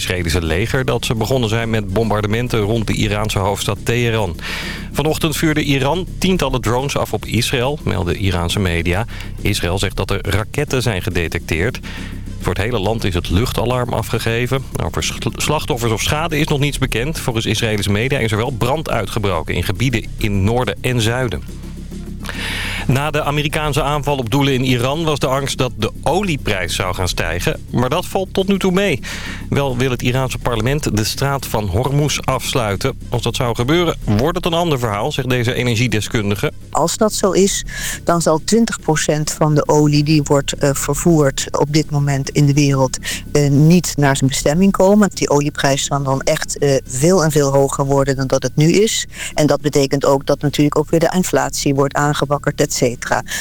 Israëlische leger dat ze begonnen zijn met bombardementen rond de Iraanse hoofdstad Teheran. Vanochtend vuurde Iran tientallen drones af op Israël, melden Iraanse media. Israël zegt dat er raketten zijn gedetecteerd. Voor het hele land is het luchtalarm afgegeven. Over slachtoffers of schade is nog niets bekend. Volgens Israëlische media is er wel brand uitgebroken in gebieden in noorden en zuiden. Na de Amerikaanse aanval op doelen in Iran was de angst dat de olieprijs zou gaan stijgen. Maar dat valt tot nu toe mee. Wel wil het Iraanse parlement de straat van Hormuz afsluiten. Als dat zou gebeuren, wordt het een ander verhaal, zegt deze energiedeskundige. Als dat zo is, dan zal 20% van de olie die wordt uh, vervoerd op dit moment in de wereld uh, niet naar zijn bestemming komen. Die olieprijs zal dan echt uh, veel en veel hoger worden dan dat het nu is. En dat betekent ook dat natuurlijk ook weer de inflatie wordt aangewakkerd,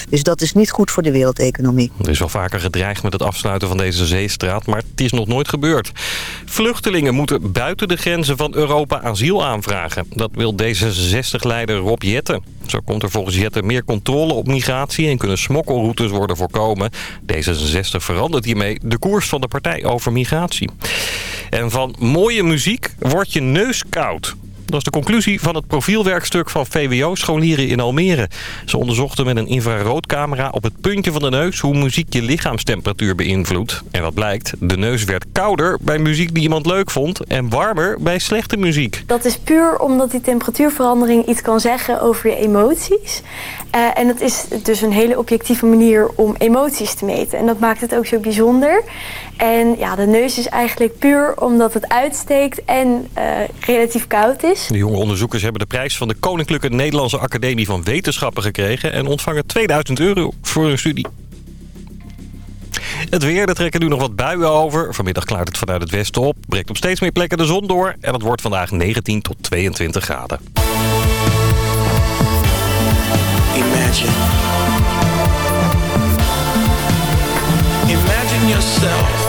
Dus dat is niet goed voor de wereldeconomie. Er is wel vaker gedreigd met het afsluiten van deze zeestraat, maar het is nog nooit gebeurd. Vluchtelingen moeten buiten de grenzen van Europa asiel aanvragen. Dat wil D66-leider Rob Jetten. Zo komt er volgens Jetten meer controle op migratie en kunnen smokkelroutes worden voorkomen. D66 verandert hiermee de koers van de partij over migratie. En van mooie muziek wordt je neus koud. Dat is de conclusie van het profielwerkstuk van VWO-scholieren in Almere. Ze onderzochten met een infraroodcamera op het puntje van de neus... hoe muziek je lichaamstemperatuur beïnvloedt. En wat blijkt, de neus werd kouder bij muziek die iemand leuk vond... en warmer bij slechte muziek. Dat is puur omdat die temperatuurverandering iets kan zeggen over je emoties. Uh, en dat is dus een hele objectieve manier om emoties te meten. En dat maakt het ook zo bijzonder. En ja, de neus is eigenlijk puur omdat het uitsteekt en uh, relatief koud is. De jonge onderzoekers hebben de prijs van de Koninklijke Nederlandse Academie van Wetenschappen gekregen... en ontvangen 2000 euro voor hun studie. Het weer, er trekken nu nog wat buien over. Vanmiddag klaart het vanuit het westen op. Breekt op steeds meer plekken de zon door. En het wordt vandaag 19 tot 22 graden. Imagine. Imagine yourself.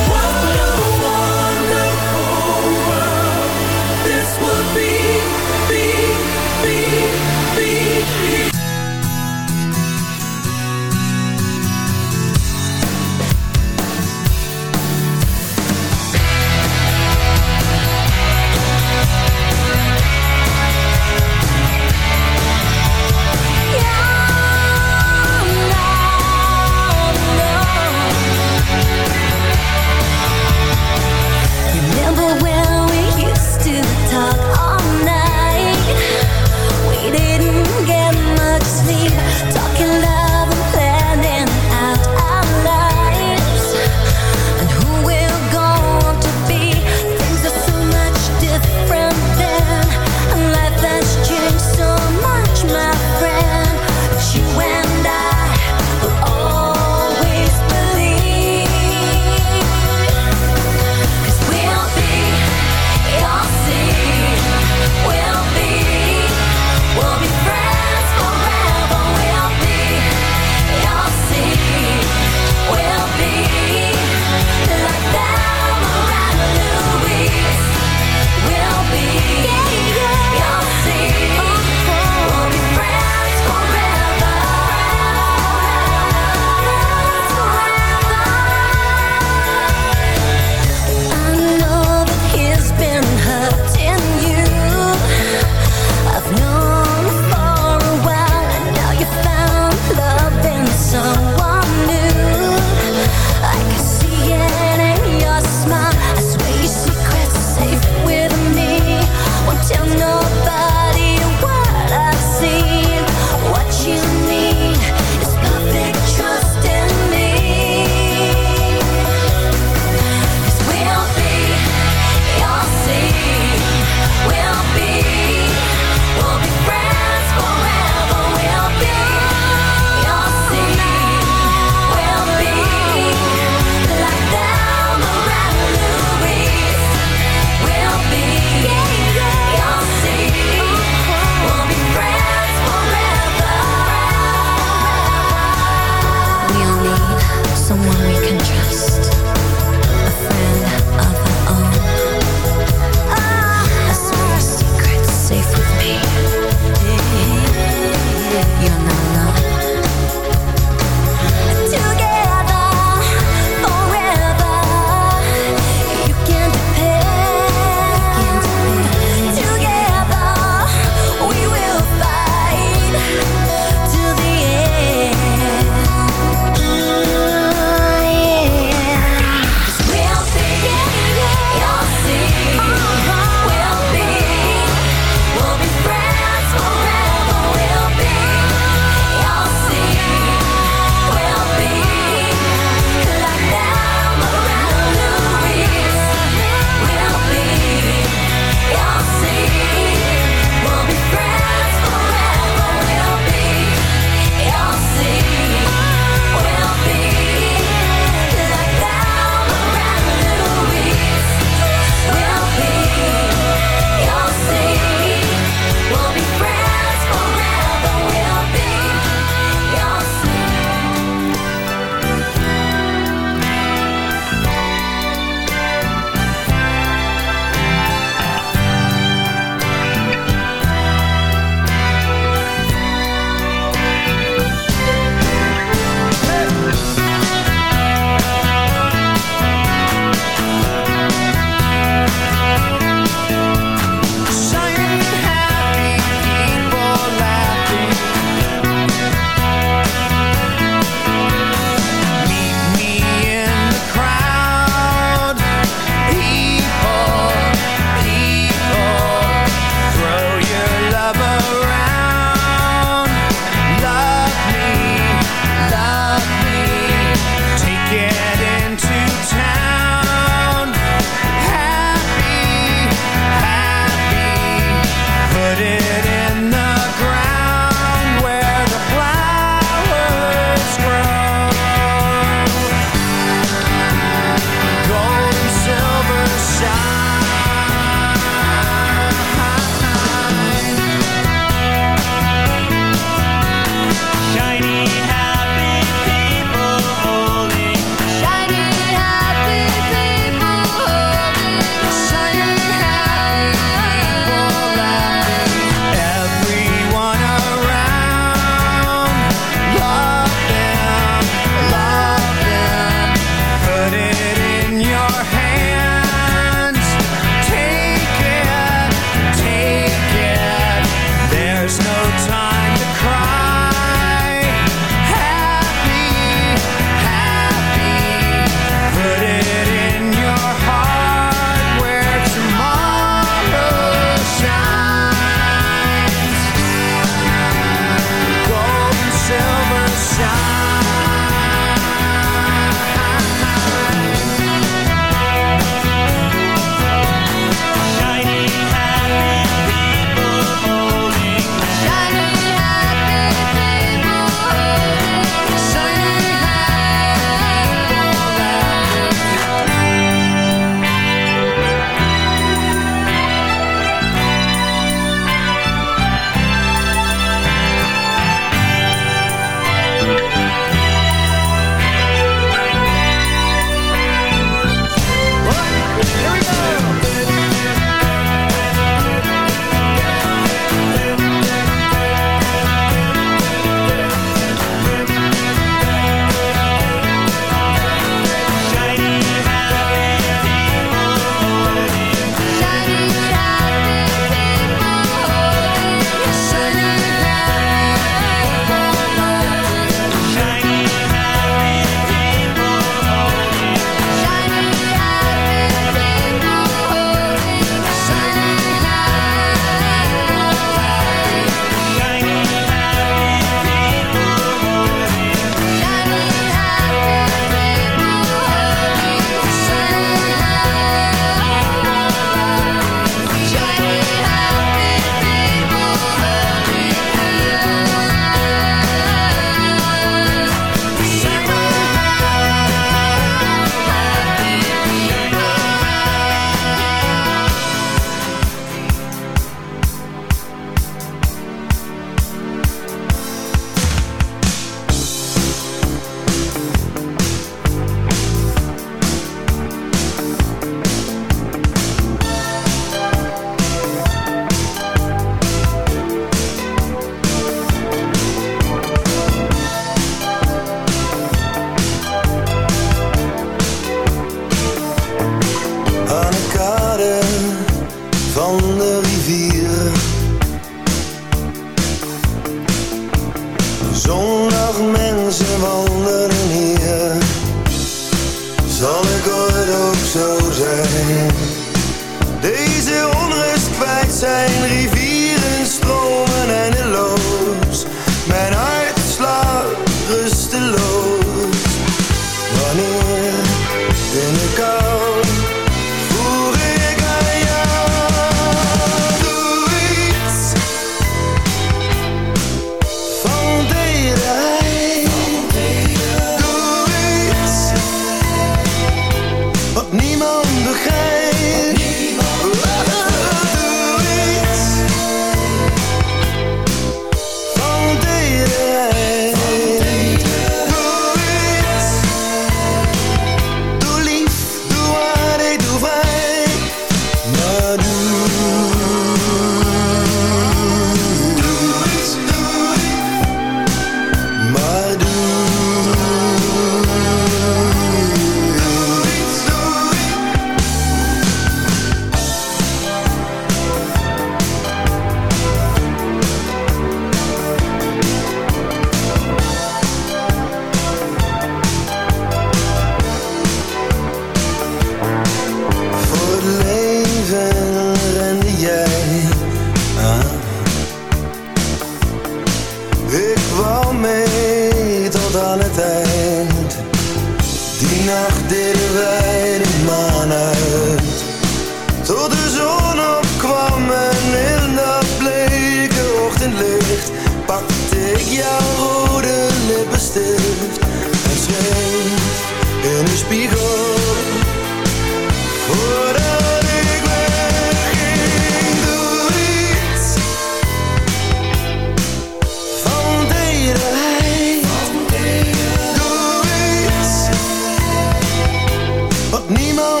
niemand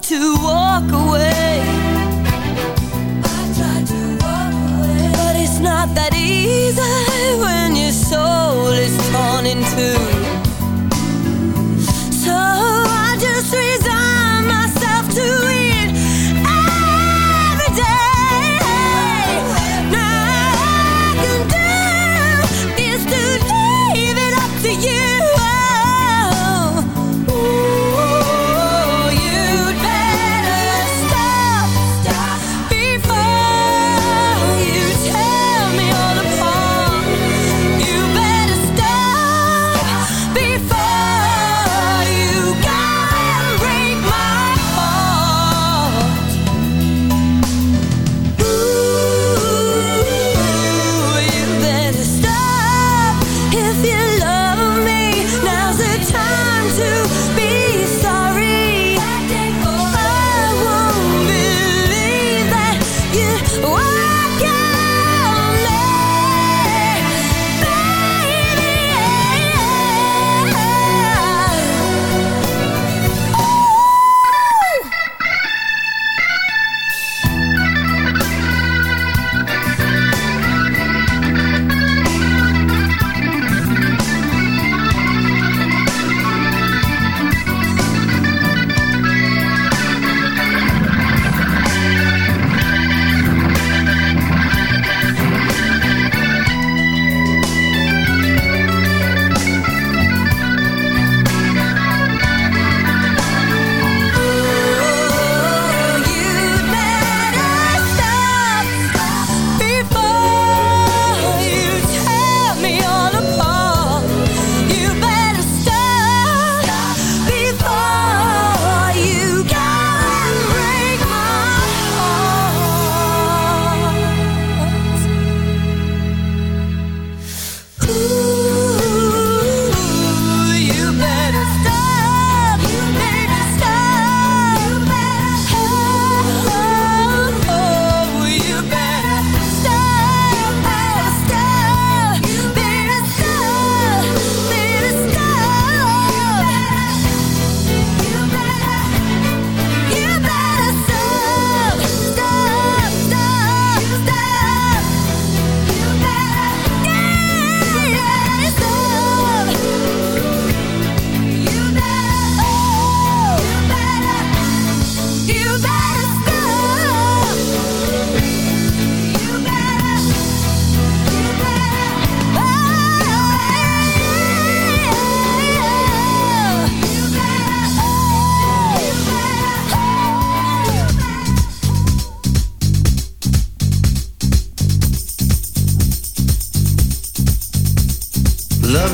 to walk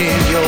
in your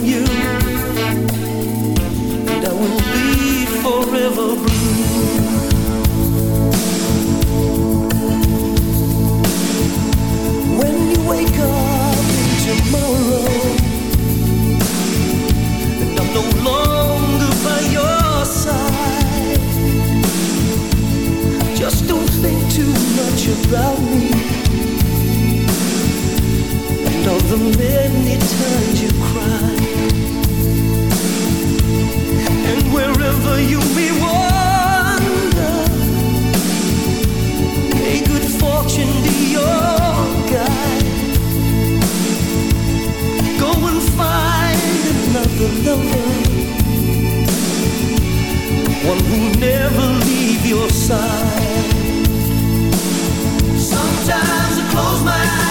about me and the many times you cried. And wherever you may wander, may good fortune be your guide. Go and find another lover, one who'll never leave your side. Sometimes I close my eyes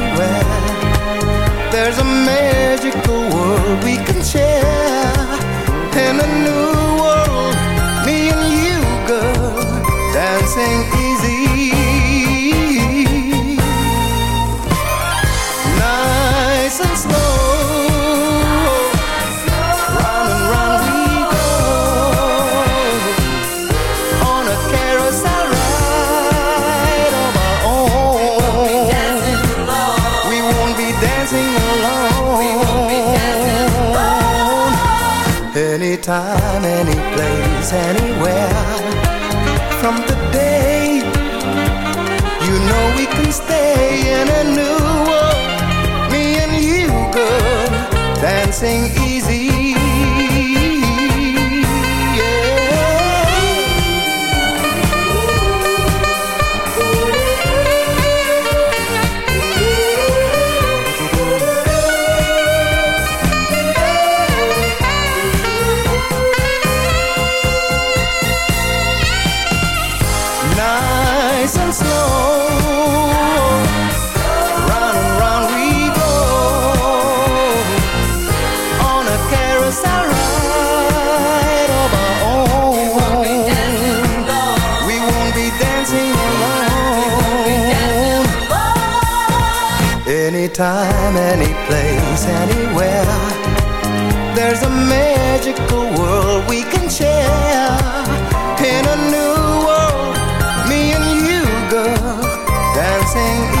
Anytime, any place, anywhere. There's a magical world we can share. In a new world, me and you, girl Dancing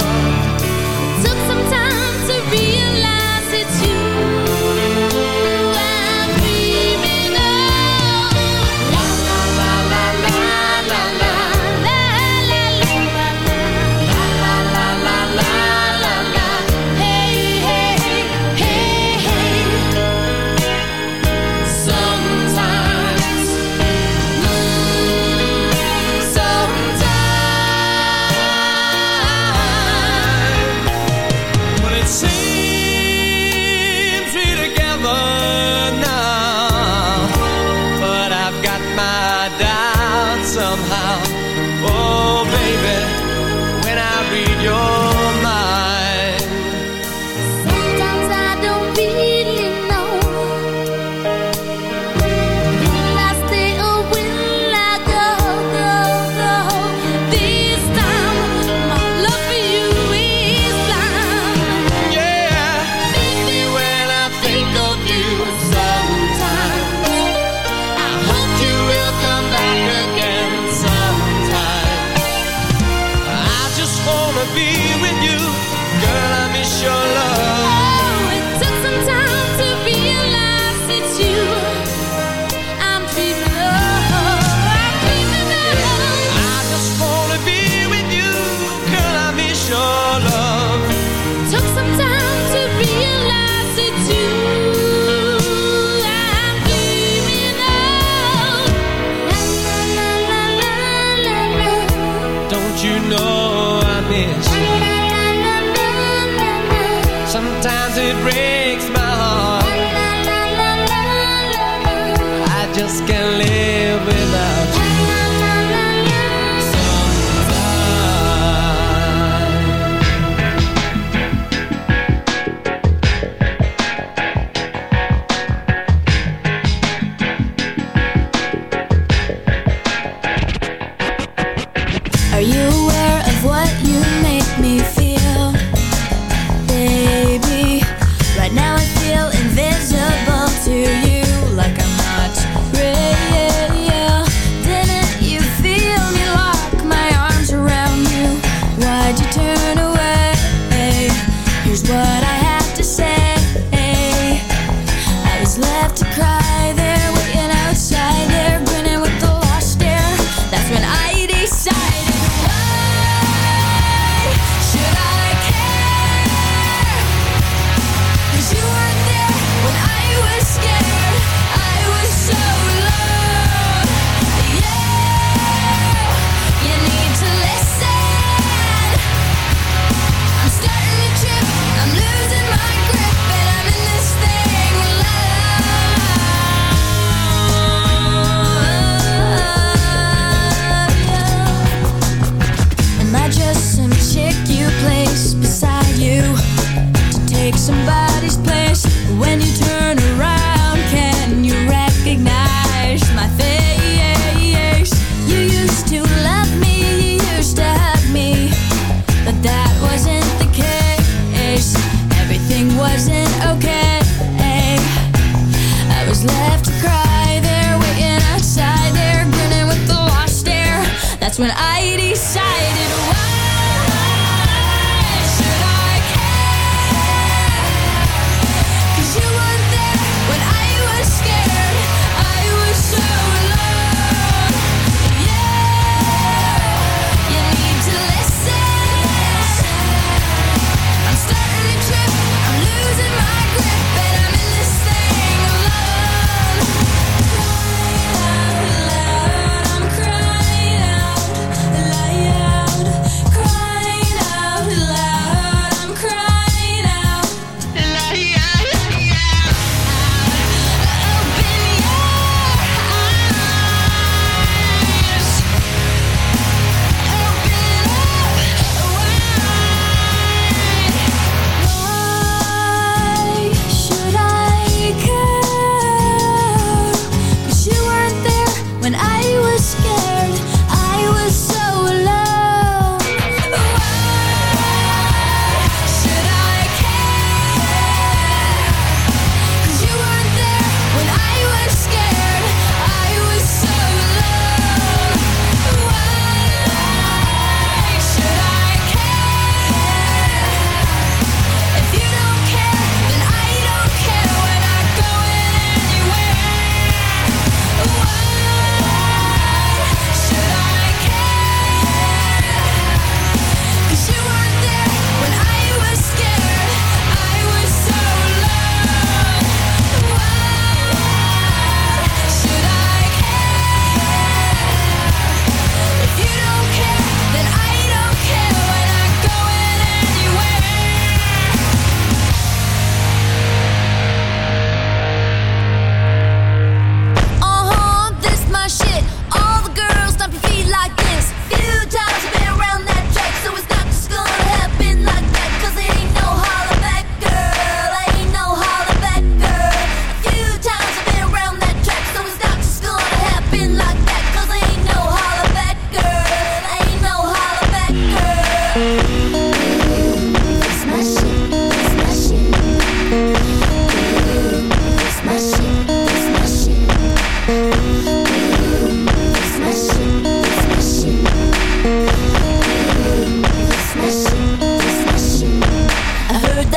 yo.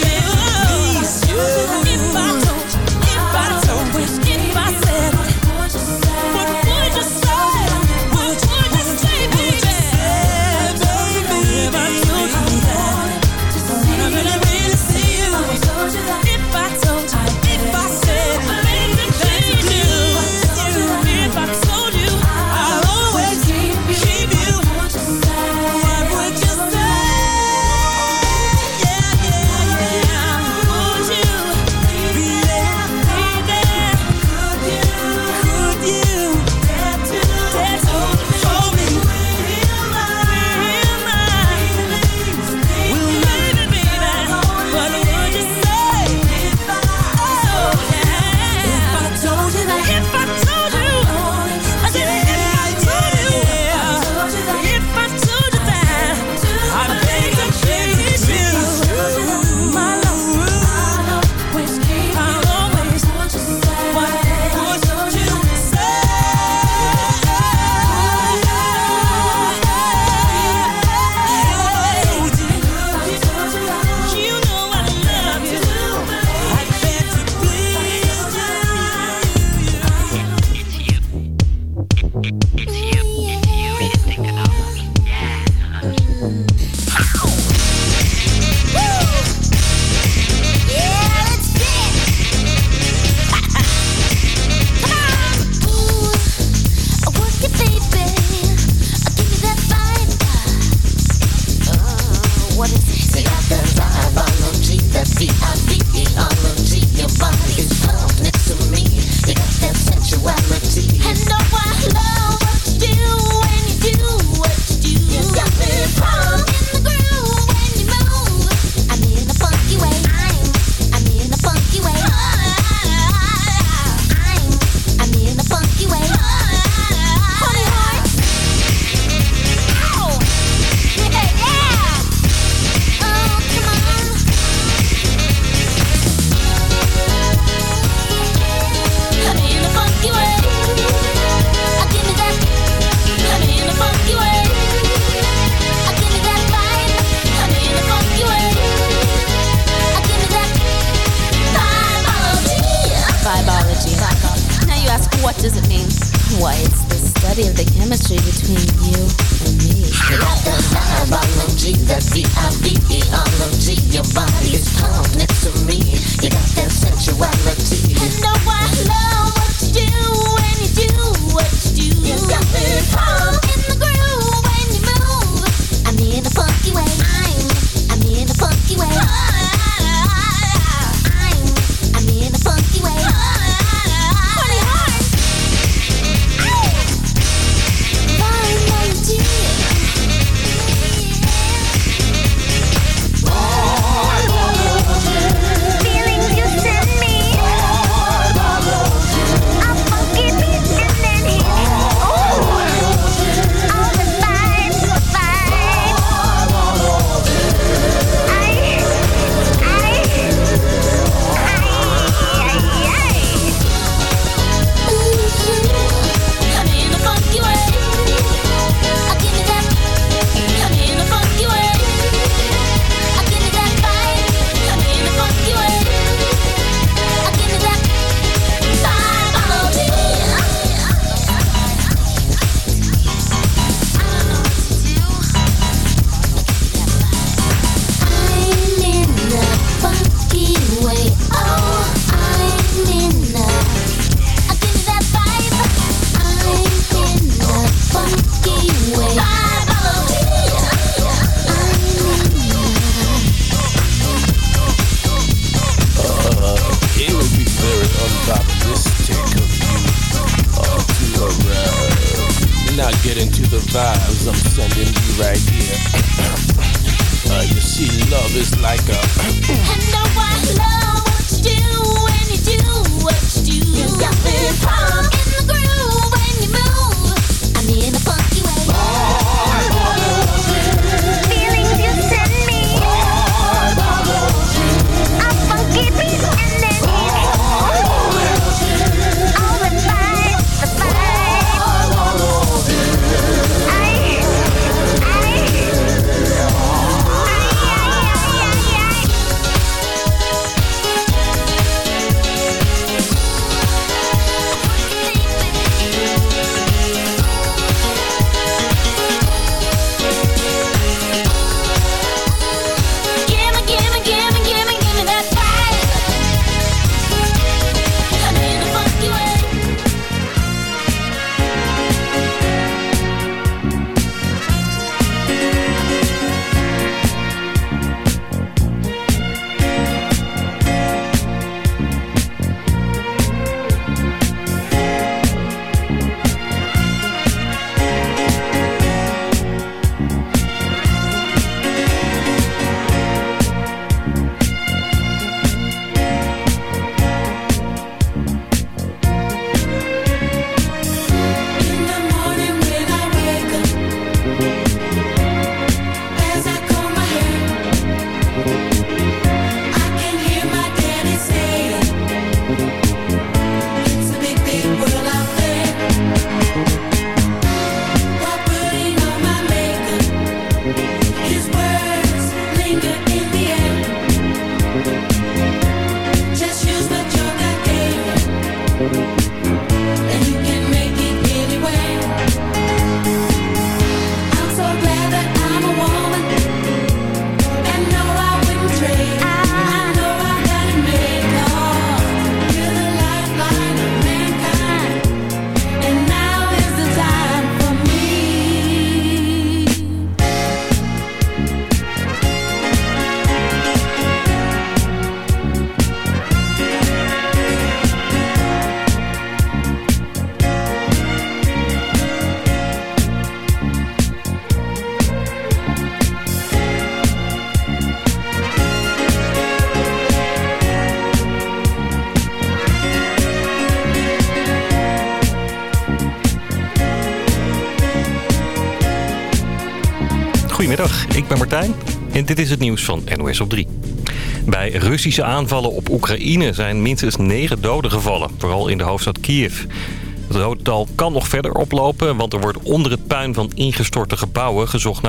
Does dit is het nieuws van NOS op 3. Bij Russische aanvallen op Oekraïne zijn minstens negen doden gevallen, vooral in de hoofdstad Kiev. Het dodental kan nog verder oplopen, want er wordt onder het puin van ingestorte gebouwen gezocht naar